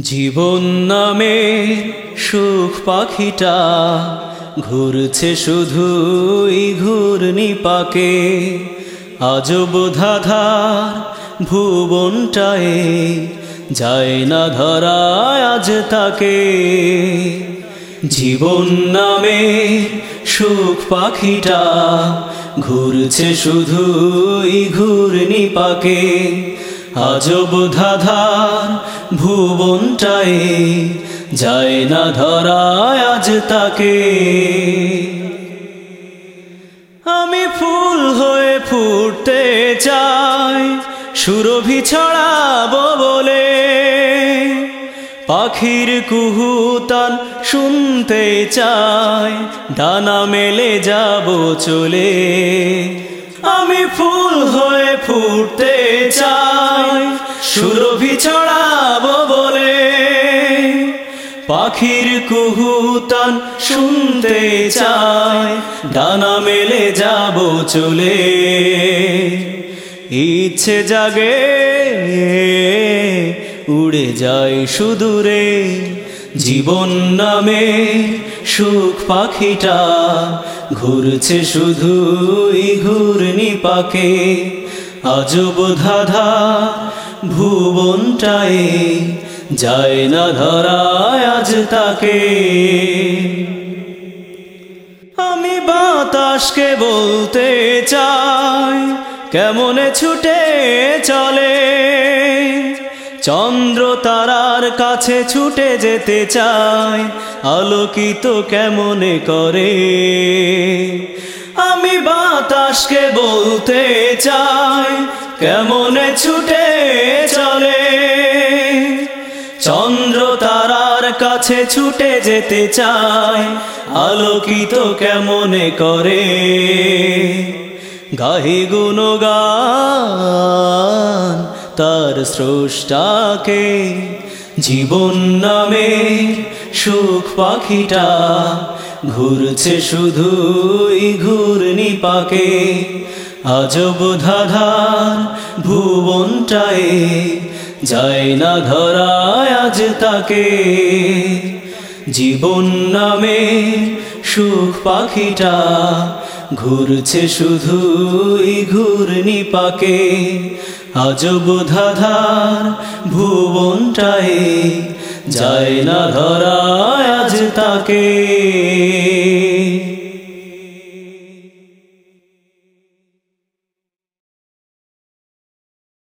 জীবন নামে সুখ পাখিটা ঘুরছে শুধুই ঘূর্ণি পাকে। আজব ধাধার ভুবনটায় যায় না ধরায় আজ তাকে। জীবন নামে সুখ পাখিটা ঘুরছে শুধুই ঘূর্ণি পাকে। আজব ধাধার ভুবনটায় যায় না ধরায় আজ তাকে। আমি ফুল হয়ে ফুটতে চাই, সুরভি ছড়াবো বলে। পাখির কুহুতান শুনতে চাই, ডানা মেলে যাব চলে। আমি ফুল সুরভি ছড়াবো বলে। পাখির কুহুতান শুনতে চাই ডানা মেলে যাব চলে। ইচ্ছে জাগে উড়ে যায় সুদূরে, জীবন নামে সুখ পাখিটা ঘুরছে শুধুই ঘূর্ণি পাকে। আজব ধাধা ভুবনটায় যায় না ধরায় আজ তাকে। আমি বাতাসকে বলতে চাই, কেমনে ছুটে চলে? চন্দ্র তারার কাছে ছুটে যেতে চাই, আলোকিত কেমনে করে? আমি বাতাসকে বলতে চাই, কেমনে ছুটে কাছে ছুটে যেতে চায়, আলোকিত কেমনে করে? গাহি গুণগান, তার স্রষ্টাকে জীবন নামে সুখ পাখিটা ঘুরছে শুধুই ঘূর্ণি পাকে। আজব ধাধার ভুবনটায় যায় না ধরায় আজ তাকে জীবন নামে সুখ পাখিটা ঘুরছে শুধুই ঘূর্ণি পাকে। আজব ধাধার ভুবনটায় যায় না ধরা আজ তাকে।